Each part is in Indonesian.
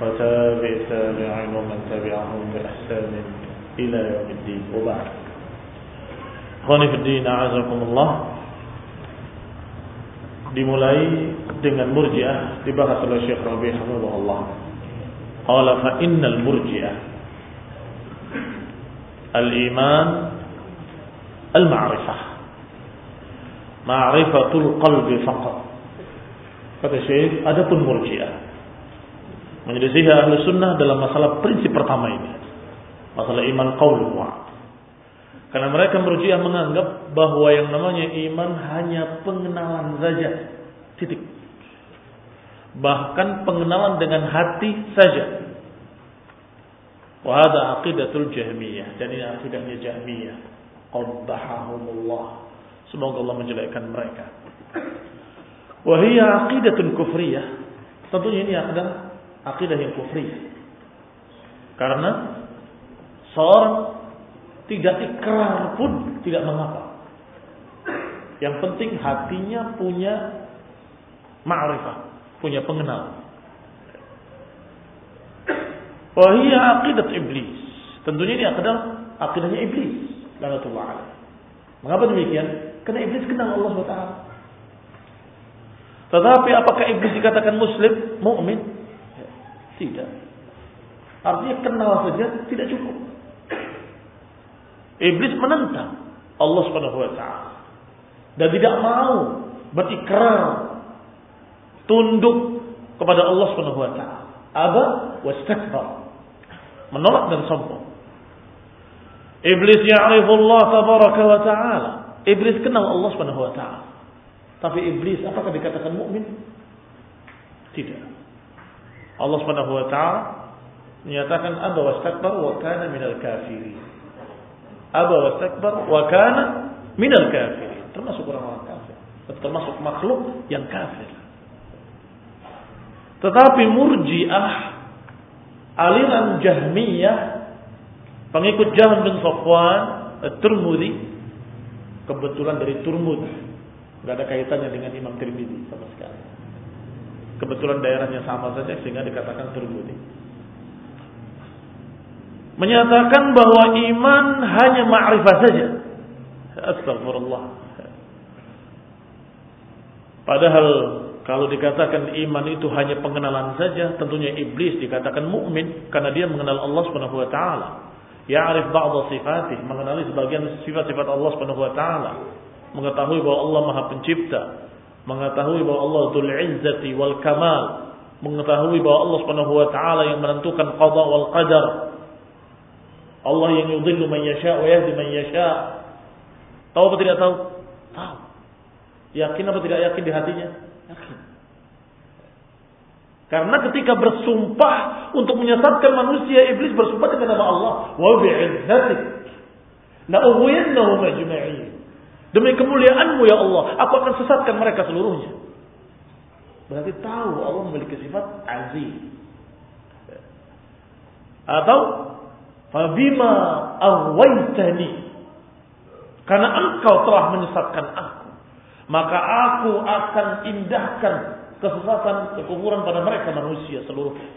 وتابع التابعين ومن تبعهم بإحسان إلى يوم الدين وبعد Khani fi din a'azakumullah dimulai dengan murjiah dibahas oleh Syekh Rabi' Hafizahullah. Qala fa innal murjiah al-iman al-ma'rifah. Ma'rifatul qalbi faqat. Kata Syekh, adapun murjiah menyelisih ahli sunnah dalam masalah prinsip pertama ini. Masalah iman qaul wa karena mereka murjiah menganggap bahwa yang namanya iman hanya pengenalan saja. Titik. Bahkan pengenalan dengan hati saja. Wahada aqidatul jahmiyah. Dan ini akidahnya jahmiyah. Qabbahahumullah. Semoga Allah menjelekkan mereka. Wahia aqidatul kufriyah. Tentunya ini adalah akidah yang kufriyah. Karena seorang tidak ikrar pun tidak mengapa. Yang penting hatinya punya ma'rifah, punya pengenal. Wahia akidat iblis. Tentunya ini akidah akidahnya iblis. Lanatullah alaih. Mengapa demikian? Karena iblis kenal Allah SWT. Tetapi apakah iblis dikatakan muslim, mukmin? Tidak. Artinya kenal saja tidak cukup. Iblis menentang Allah Subhanahu wa taala dan tidak mau berikrar tunduk kepada Allah Subhanahu wa taala. Aba wastakbar. Menolak dan sombong. Iblis ya'rifullah tabaraka wa taala. Iblis kenal Allah Subhanahu wa taala. Tapi iblis apakah dikatakan mukmin? Tidak. Allah Subhanahu wa taala menyatakan aba wastakbar wa kana minal kafirin. Aba wastakbar wa kana minal kafirin. Termasuk orang-orang kafir. Termasuk makhluk yang kafir. Tetapi murjiah, aliran jahmiyah, pengikut Jahm bin Safwan, Turmudi, kebetulan dari Turmud, nggak ada kaitannya dengan Imam Tirmidzi sama sekali. Kebetulan daerahnya sama saja sehingga dikatakan Turmudi menyatakan bahwa iman hanya ma'rifah saja. Astagfirullah. Padahal kalau dikatakan iman itu hanya pengenalan saja, tentunya iblis dikatakan mukmin karena dia mengenal Allah Subhanahu wa taala. Ya'rif ba'd sifatih, mengenali sebagian sifat-sifat Allah Subhanahu wa taala. Mengetahui bahwa Allah Maha Pencipta, mengetahui bahwa Allah Dzul Izzati wal Kamal, mengetahui bahwa Allah Subhanahu wa taala yang menentukan qada wal qadar, Allah yang yudhillu man yasha wa yahdi man yasha. Tahu apa tidak tahu? Tahu. Yakin apa tidak yakin di hatinya? Yakin. Karena ketika bersumpah untuk menyesatkan manusia, iblis bersumpah dengan nama Allah. Wa bi'izzatik. La'uwiyannahum ajma'in. Demi kemuliaanmu ya Allah, aku akan sesatkan mereka seluruhnya. Berarti tahu Allah memiliki sifat aziz. Atau Fabima awaitani. Karena engkau telah menyesatkan aku. Maka aku akan indahkan kesesatan, kekufuran pada mereka manusia seluruhnya.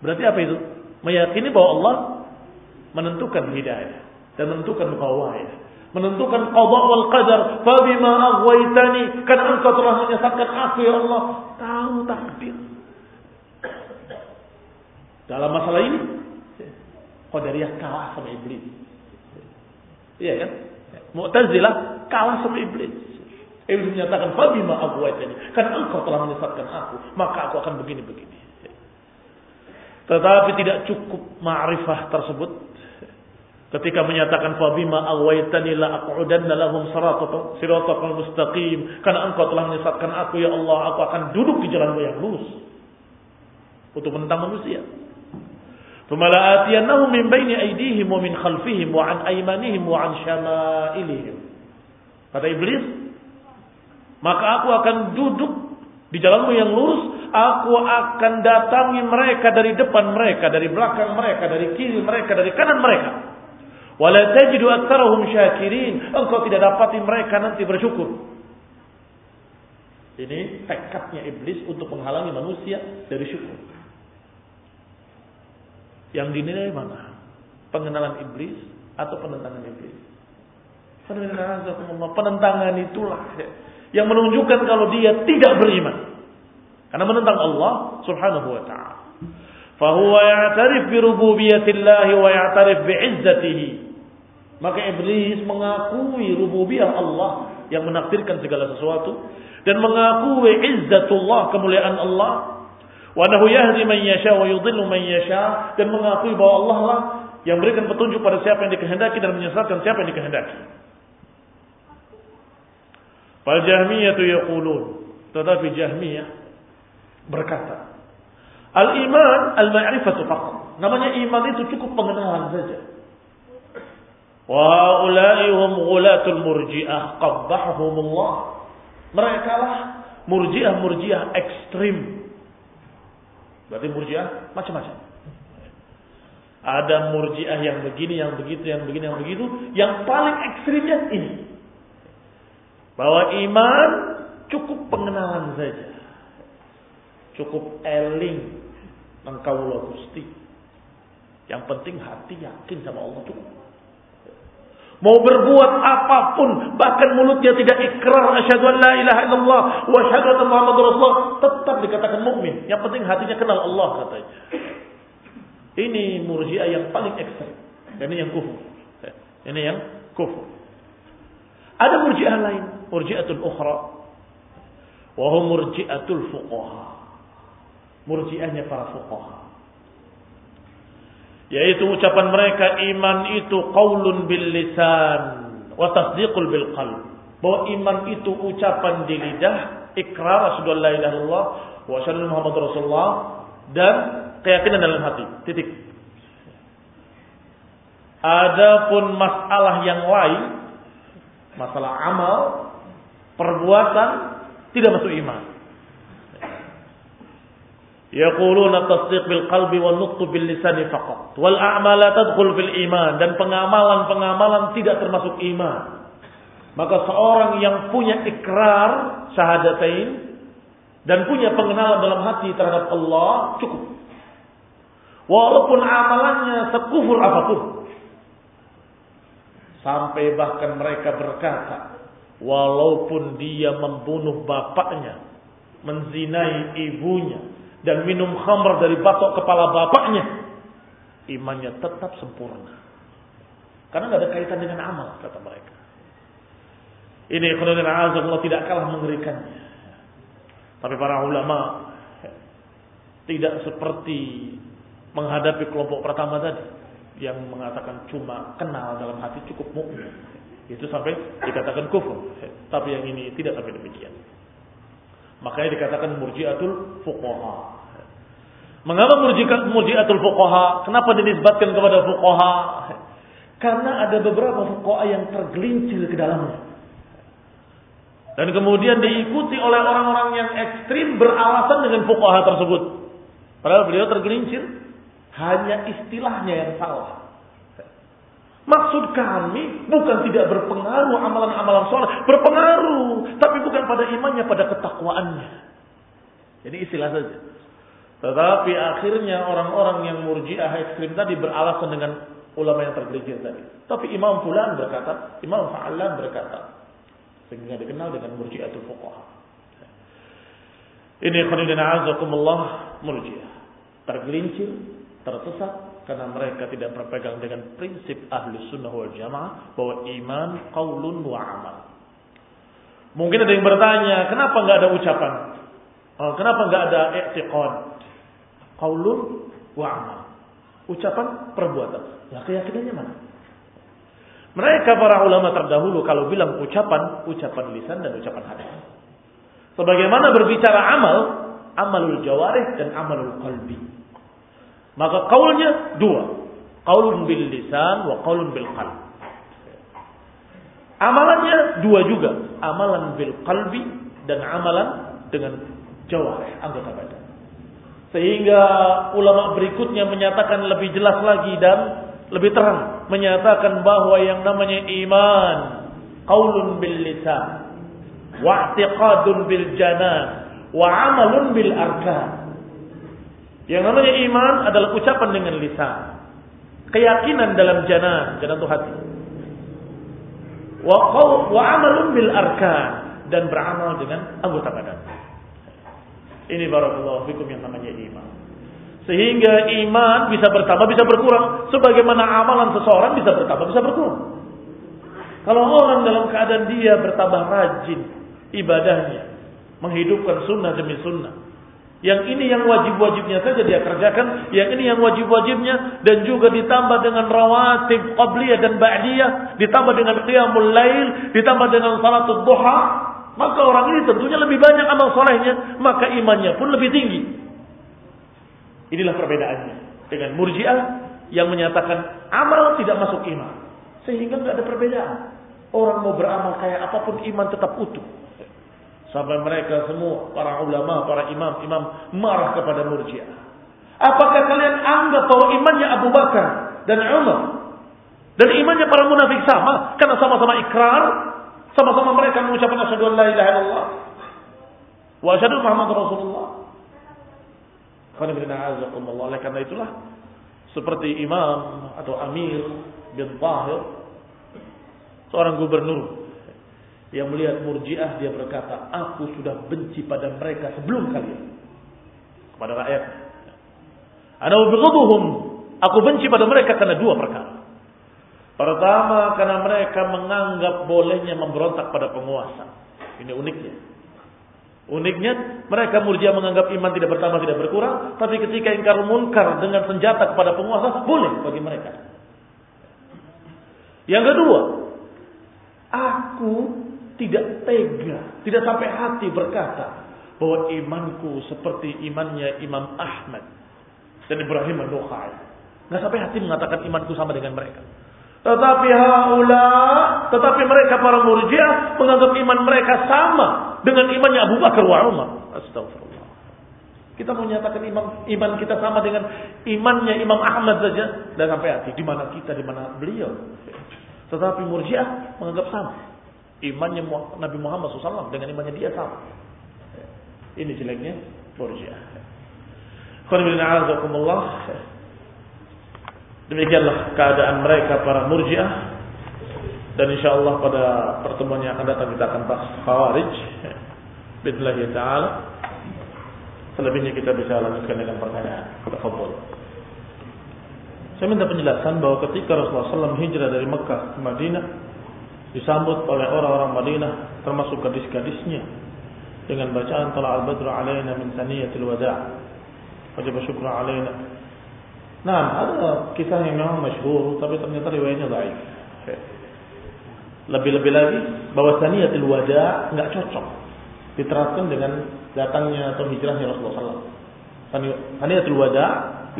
Berarti apa itu? Meyakini bahwa Allah menentukan hidayah dan menentukan qawaidah. Menentukan qadha wal qadar. Fabima aghwaytani. Karena engkau telah menyesatkan aku ya Allah. Tahu takdir. Dalam masalah ini Qadariyah kalah sama iblis. Iya kan? Mu'tazilah kalah sama iblis. Iblis menyatakan fabima aghwaytani. Karena engkau telah menyesatkan aku, maka aku akan begini-begini. Tetapi tidak cukup ma'rifah tersebut ketika menyatakan fabima awaitani la aqudanna lahum siratal siratal mustaqim. Karena engkau telah menyesatkan aku ya Allah aku akan duduk di jalanmu yang lurus untuk menentang manusia. Tumala atiyannahum min baini aydihim wa min khalfihim wa an aymanihim wa an syama'ilihim kata iblis maka aku akan duduk di jalanmu yang lurus. Aku akan datangi mereka dari depan mereka dari belakang mereka dari kiri mereka dari kanan mereka wala tajidu aktsarahum syakirin engkau tidak dapati mereka nanti bersyukur ini tekadnya iblis untuk menghalangi manusia dari syukur yang dinilai mana? Pengenalan iblis atau penentangan iblis? Penentangan itulah yang menunjukkan kalau dia tidak beriman. Karena menentang Allah Subhanahu wa taala. Fahuwa ya'tarif bi rububiyatillah wa ya'tarif bi izzatihi. Maka iblis mengakui rububiyah Allah yang menakdirkan segala sesuatu dan mengakui izzatullah kemuliaan Allah Wa nahu yahdi man yasha wa yudhillu man yasha dan mengakui bahwa Allah lah yang berikan petunjuk pada siapa yang dikehendaki dan menyesatkan siapa yang dikehendaki. Fal Jahmiyah yaqulun, tetapi Jahmiyah berkata, Al-iman al-ma'rifatu faqat. Namanya iman itu cukup pengenalan saja. Wa hum ghulatul murji'ah qabbahumullah. Mereka lah murji'ah-murji'ah ekstrim Berarti murjiah macam-macam. Ada murjiah yang begini, yang begitu, yang begini, yang begitu. Yang paling ekstrimnya ini. Bahwa iman cukup pengenalan saja. Cukup eling engkau gusti. Yang penting hati yakin sama Allah cukup. Mau berbuat apa pun, bahkan mulutnya tidak ikrar asyhadu an la ilaha illallah wa asyhadu anna muhammadar rasulullah, tetap dikatakan mukmin. Yang penting hatinya kenal Allah katanya. Ini murji'ah yang paling ekstrem. Ini yang kufur. Ini yang kufur. Ada murji'ah lain, murji'atul ukhra. Wa hum murji'atul fuqaha. Murji'ahnya para fuqaha. Yaitu ucapan mereka iman itu qaulun bil lisan wa tasdiqul bil qalb. Bahwa iman itu ucapan di lidah, ikrar asyhadu la ilaha illallah wa asyhadu Muhammad Rasulullah dan keyakinan dalam hati. Titik. Adapun masalah yang lain, masalah amal, perbuatan tidak masuk iman. Yaquluna tasdiq bil qalbi wa nutq bil lisani faqat. Wal a'mal la tadkhul fil iman dan pengamalan-pengamalan tidak termasuk iman. Maka seorang yang punya ikrar syahadatain dan punya pengenalan dalam hati terhadap Allah cukup. Walaupun amalannya sekufur apa pun. Sampai bahkan mereka berkata, walaupun dia membunuh bapaknya, menzinai ibunya, dan minum khamr dari batok kepala bapaknya, imannya tetap sempurna. Karena nggak ada kaitan dengan amal, kata mereka. Ini kemudian Allah tidak kalah mengerikannya. Tapi para ulama tidak seperti menghadapi kelompok pertama tadi yang mengatakan cuma kenal dalam hati cukup mukmin. Itu sampai dikatakan kufur. Tapi yang ini tidak sampai demikian. Makanya dikatakan murjiatul fuqaha. Mengapa murjiatul fuqaha? Kenapa dinisbatkan kepada fuqaha? Karena ada beberapa fuqaha yang tergelincir ke dalamnya. Dan kemudian diikuti oleh orang-orang yang ekstrim beralasan dengan fuqaha tersebut. Padahal beliau tergelincir hanya istilahnya yang salah. Maksud kami bukan tidak berpengaruh amalan-amalan sholat. Berpengaruh. Tapi bukan pada imannya, pada ketakwaannya. Jadi istilah saja. Tetapi akhirnya orang-orang yang murjiah ekstrim tadi beralasan dengan ulama yang tergelincir tadi. Tapi Imam Fulan berkata, Imam Fa'alan berkata. Sehingga dikenal dengan murjiatul fuqaha. Ini khonidina azakumullah murjiah. Tergelincir, tersesat, karena mereka tidak berpegang dengan prinsip ahli sunnah wal jamaah bahwa iman qaulun wa amal. Mungkin ada yang bertanya, kenapa nggak ada ucapan? Oh, kenapa nggak ada i'tiqad? Qaulun wa amal. Ucapan perbuatan. Ya keyakinannya mana? Mereka para ulama terdahulu kalau bilang ucapan, ucapan lisan dan ucapan hati. Sebagaimana berbicara amal, amalul jawarih dan amalul qalbi. Maka kaulnya dua. Kaulun bil lisan wa kaulun bil qalb. Amalannya dua juga. Amalan bil qalbi dan amalan dengan jawarih anggota badan. Sehingga ulama berikutnya menyatakan lebih jelas lagi dan lebih terang menyatakan bahwa yang namanya iman qaulun bil lisan wa i'tiqadun bil janan wa amalun bil arkan. Yang namanya iman adalah ucapan dengan lisan. Keyakinan dalam janan, janan itu hati. Wa wa amalun bil arkan dan beramal dengan anggota badan. Ini barakallahu fikum yang namanya iman. Sehingga iman bisa bertambah, bisa berkurang. Sebagaimana amalan seseorang bisa bertambah, bisa berkurang. Kalau orang dalam keadaan dia bertambah rajin ibadahnya, menghidupkan sunnah demi sunnah. Yang ini yang wajib-wajibnya saja dia kerjakan, yang ini yang wajib-wajibnya dan juga ditambah dengan rawatib qabliyah dan ba'diyah, ditambah dengan qiyamul lail, ditambah dengan salatul duha, maka orang ini tentunya lebih banyak amal solehnya, maka imannya pun lebih tinggi. Inilah perbedaannya dengan murjiah yang menyatakan amal tidak masuk iman. Sehingga nggak ada perbedaan. Orang mau beramal kayak apa pun iman tetap utuh. Sampai mereka semua, para ulama, para imam, imam marah kepada murjiah. Apakah kalian anggap bahwa imannya Abu Bakar dan Umar dan imannya para munafik sama? Karena sama-sama ikrar, sama-sama mereka mengucapkan asyhadu an la ilaha illallah wa asyhadu Muhammad Rasulullah. Oleh karena itulah seperti imam atau amir bin Tahir seorang gubernur yang melihat murjiah dia berkata, aku sudah benci pada mereka sebelum kalian kepada rakyat. Ana ubghiduhum, aku benci pada mereka karena dua perkara. Pertama karena mereka menganggap bolehnya memberontak pada penguasa. Ini uniknya. Uniknya mereka murjia menganggap iman tidak bertambah tidak berkurang, tapi ketika ingkar munkar dengan senjata kepada penguasa boleh bagi mereka. Yang kedua, aku tidak tega, tidak sampai hati berkata bahwa imanku seperti imannya Imam Ahmad dan Ibrahim An-Nukhai. Nggak sampai hati mengatakan imanku sama dengan mereka. Tetapi haula, tetapi mereka para murjiah menganggap iman mereka sama dengan imannya Abu Bakar wa Umar. Astagfirullah. Kita mau nyatakan iman iman kita sama dengan imannya Imam Ahmad saja dan sampai hati di mana kita, di mana beliau. Tetapi murjiah menganggap sama. Imannya Nabi Muhammad SAW dengan imannya dia sama. Ini jeleknya murjiah. Qul Demikianlah keadaan mereka para murjiah dan insya Allah pada pertemuan yang akan datang kita akan bahas khawarij. Bismillah taala. Selebihnya kita bisa lanjutkan dengan pertanyaan. Tafadhol. Saya minta penjelasan bahwa ketika Rasulullah SAW hijrah dari Mekah ke Madinah disambut oleh orang-orang Madinah termasuk gadis-gadisnya dengan bacaan Tala al-Badru alaina min saniyatil wada' wajib syukru alaina Nah, ada kisah yang memang masyhur tapi ternyata riwayatnya dhaif. Lebih-lebih lagi bahwa saniyatul wada nggak cocok diterapkan dengan datangnya atau hijrahnya Rasulullah SAW. Saniyatul wada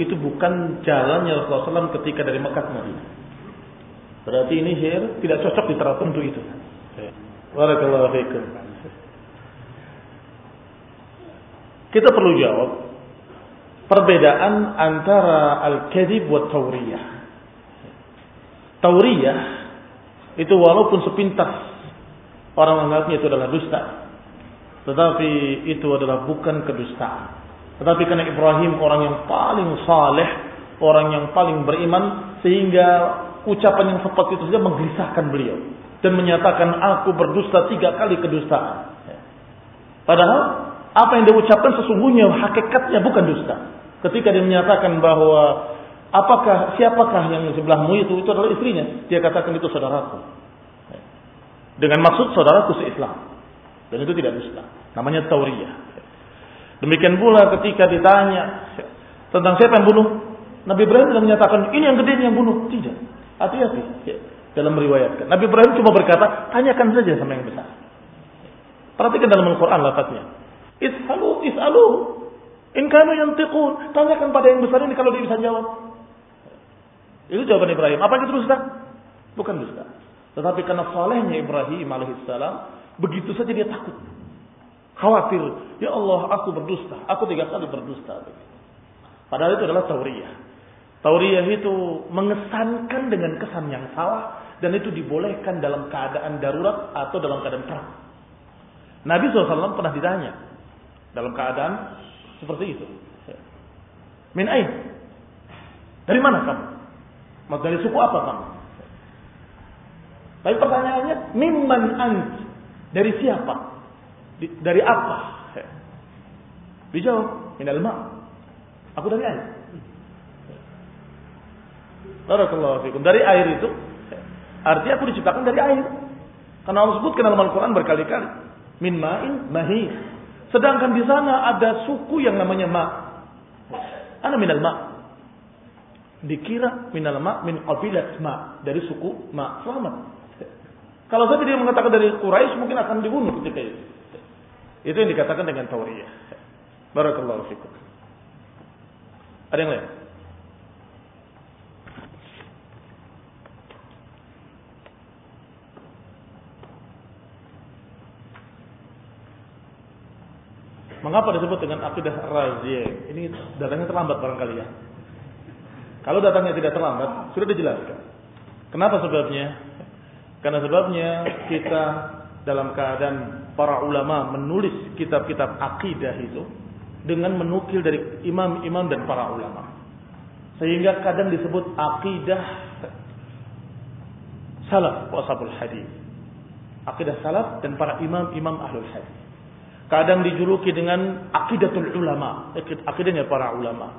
itu bukan jalannya Rasulullah SAW ketika dari Mekah ke. Berarti ini syair tidak cocok diterapkan untuk itu. Barakallahu fiikum. Kita perlu jawab perbedaan antara al-kadhib wa tauriyah. Tauriyah itu walaupun sepintas orang menganggapnya itu adalah dusta, tetapi itu adalah bukan kedustaan. Tetapi karena Ibrahim orang yang paling saleh, orang yang paling beriman, sehingga ucapan yang seperti itu saja menggelisahkan beliau dan menyatakan aku berdusta tiga kali kedustaan. Padahal apa yang dia ucapkan sesungguhnya hakikatnya bukan dusta. Ketika dia menyatakan bahwa apakah siapakah yang sebelahmu itu itu adalah istrinya, dia katakan itu saudaraku. Dengan maksud saudaraku seislam. Dan itu tidak dusta. Namanya tauriyah. Demikian pula ketika ditanya tentang siapa yang bunuh, Nabi Ibrahim tidak menyatakan ini yang gede ini yang bunuh. Tidak. Hati-hati dalam meriwayatkan. Nabi Ibrahim cuma berkata, tanyakan saja sama yang besar. Perhatikan dalam Al-Quran lafaznya. Is'alu, is'alu. In kanu yantiqun, tanyakan pada yang besar ini kalau dia bisa jawab. Itu jawaban Ibrahim. Apa itu dusta? Bukan dusta. Tetapi karena salehnya Ibrahim alaihissalam, begitu saja dia takut. Khawatir, ya Allah aku berdusta, aku tiga kali berdusta. Padahal itu adalah tauriyah. Tauriyah itu mengesankan dengan kesan yang salah dan itu dibolehkan dalam keadaan darurat atau dalam keadaan perang. Nabi SAW pernah ditanya dalam keadaan seperti itu. Min ain? Dari mana kamu? Mas dari suku apa kamu? Tapi pertanyaannya, mimman ant? Dari siapa? dari apa? Dijawab, minal ma. Aku dari air. Barakallahu fikum. Dari air itu, artinya aku diciptakan dari air. Karena Allah sebutkan dalam Al-Quran berkali-kali. Min ma'in mahi. Sedangkan di sana ada suku yang namanya Ma. Ana minal Ma. Dikira minal Ma min qabilat Ma. Dari suku Ma. Selamat. Kalau saja dia mengatakan dari Quraisy mungkin akan dibunuh ketika itu. Itu yang dikatakan dengan tauriyah. Barakallahu fikum. Ada yang lain? Mengapa disebut dengan akidah raziyah? Ini datangnya terlambat barangkali ya. Kalau datangnya tidak terlambat, sudah dijelaskan. Kenapa sebabnya? Karena sebabnya kita dalam keadaan para ulama menulis kitab-kitab akidah itu dengan menukil dari imam-imam dan para ulama. Sehingga kadang disebut akidah salaf wa hadis. Akidah salaf dan para imam-imam ahlul hadis. Kadang dijuluki dengan akidatul ulama, akidahnya para ulama.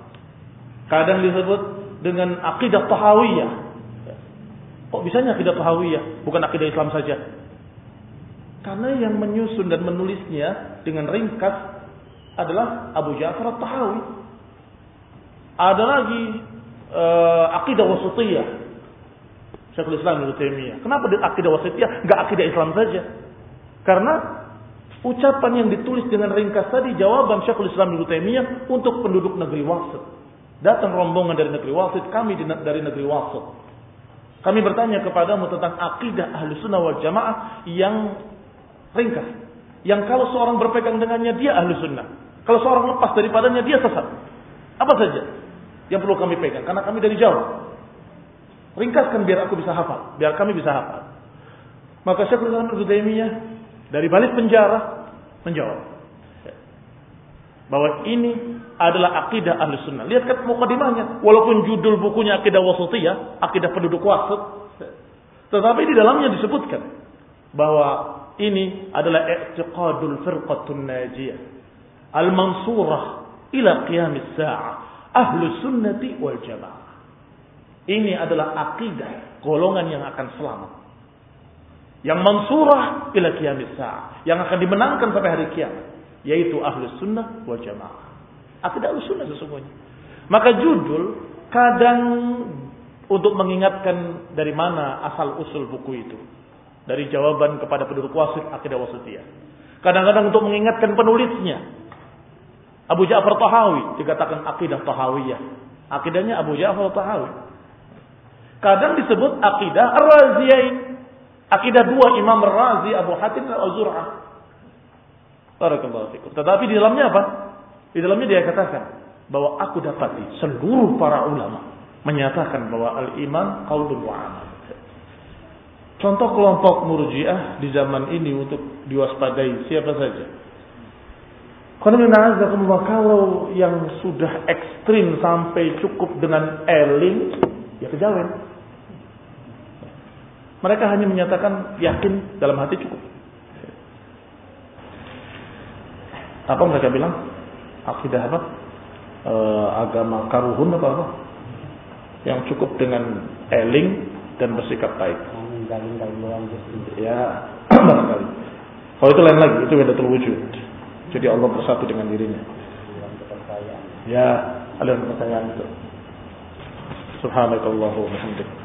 Kadang disebut dengan akidah tahawiyah. Kok bisanya akidah tahawiyah, bukan akidah Islam saja? Karena yang menyusun dan menulisnya dengan ringkas adalah Abu Ja'far tahawi Ada lagi uh, akidah wasatiyah. Syekhul Islam Ibnu Taimiyah. Kenapa akidah wasatiyah enggak akidah Islam saja? Karena Ucapan yang ditulis dengan ringkas tadi jawaban Syekhul Islam Ibnu Taimiyah untuk penduduk negeri Wasit. Datang rombongan dari negeri Wasit, kami dari negeri Wasit. Kami bertanya kepadamu tentang akidah ahli sunnah wal jamaah yang ringkas. Yang kalau seorang berpegang dengannya dia ahli sunnah. Kalau seorang lepas daripadanya dia sesat. Apa saja yang perlu kami pegang. Karena kami dari jauh. Ringkaskan biar aku bisa hafal. Biar kami bisa hafal. Maka Syekhul Islam Ibnu Taimiyah dari balik penjara menjawab bahwa ini adalah akidah ahli sunnah. Lihat kan mukadimahnya. Walaupun judul bukunya akidah wasatiyah, akidah penduduk wasat. Tetapi di dalamnya disebutkan bahwa ini adalah i'tiqadul firqatun najiyah. Al-mansurah ila qiyamis sa'ah. Ahlu sunnati wal jamaah. Ini adalah akidah golongan yang akan selamat yang mansurah ila kiamis sa'ah, yang akan dimenangkan sampai hari kiamat, yaitu ahlus sunnah wal jamaah. Akidah ahlus sunnah sesungguhnya. Maka judul kadang untuk mengingatkan dari mana asal usul buku itu. Dari jawaban kepada penduduk wasit akidah wasitiyah. Kadang-kadang untuk mengingatkan penulisnya. Abu Ja'far Tahawi dikatakan akidah Tahawiyah. Akidahnya Abu Ja'far Tahawi. Kadang disebut akidah Ar-Raziyain. Akidah dua Imam Razi, Abu Hatim dan Az-Zur'ah. Barakallahu fikum. Tetapi di dalamnya apa? Di dalamnya dia katakan bahwa aku dapati seluruh para ulama menyatakan bahwa al-iman qaulun wa amal. Contoh kelompok murjiah di zaman ini untuk diwaspadai siapa saja. Kalau yang sudah ekstrim sampai cukup dengan eling, ya kejawen. Mereka hanya menyatakan yakin dalam hati cukup. Apa mereka bilang? Akidah apa? E, agama karuhun apa apa? Yang cukup dengan eling dan bersikap baik. Ya, barangkali. Kalau itu lain lagi, itu wedatul wujud. Jadi Allah bersatu dengan dirinya. Ya, aliran pertanyaan itu. Subhanakallahu wa bihamdika.